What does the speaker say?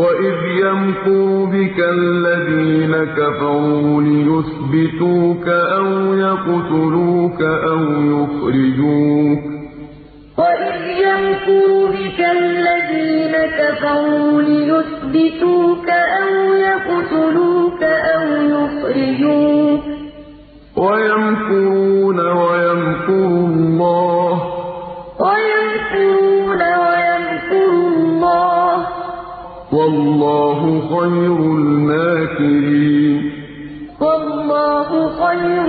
وَإِذْ يَمْكُرُ بِكَ الَّذِينَ كَفَرُوا لِيُثْبِتُوكَ أَوْ يَقْتُلُوكَ أَوْ يُخْرِجُوكَ ۚ وَإِذْ يَمْكُرُ بِكَ الَّذِينَ كَفَرُوا لِيُثْبِتُوكَ أَوْ يَقْتُلُوكَ أَوْ يُخْرِجُوكَ ۚ وَيَمْكُرُونَ وَاللَّهُ خَيْرُ الْمَاكِرِينَ. وَاللَّهُ خَيْرُ